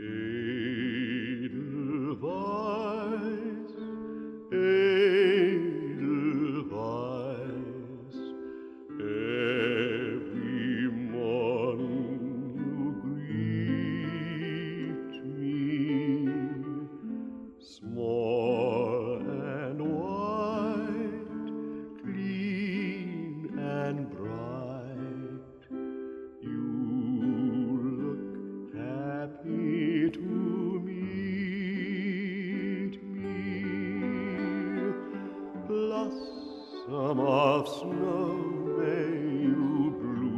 Mm. Some of snow may you blue.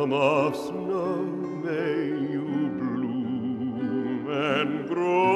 From of snow may you bloom and grow.